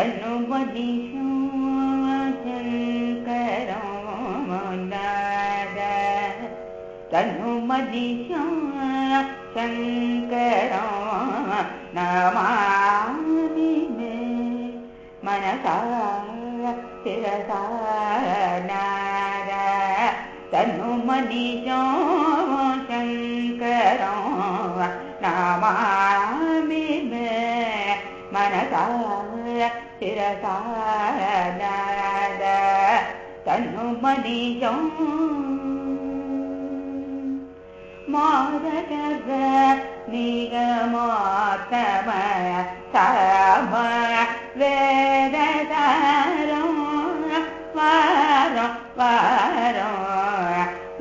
तनु मनीषो शङ्करो तनु मनीषो शङ्करो नमामि मे मनसा शिरसा नार तनु मनीषो शङ्करो नमामि मे मनसा शिरसाद तनु मनीषो मोदकग निगमोत्तमय साम वेददारो वारो वारो।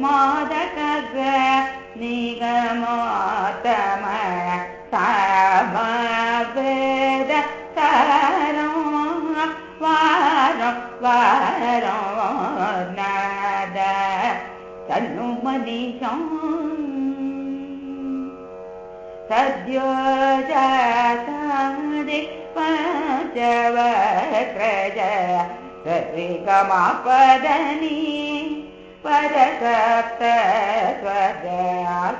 मोदकग निगमोत्तमय साम वेद तारो वारो तनु मनीषो सद्यो जातादि पञ्चवक्रज सरिगमापदनी पदसप्त स्वज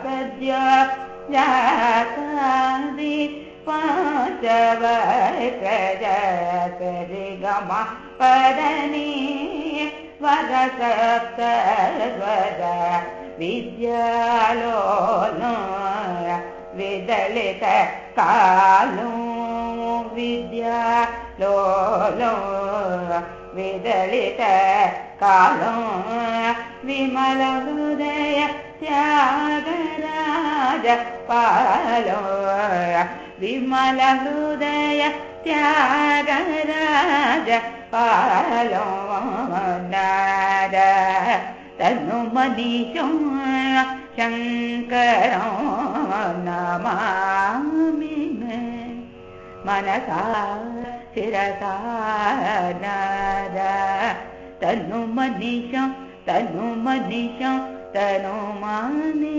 सद्यो जातादि पञ्चवक्रज सरिगमापदनी वदसप्त स्वज विद्यालो विदलित कालो विद्या लो लो विदलित कालो विमल हृदय त्यागराज पालो विमल हृदय त्यागराज पालो नाद तनु मनीषो शङ्करो मे मनसा नाद। तनु मनीषो तनु मनीषो तनु मनीषो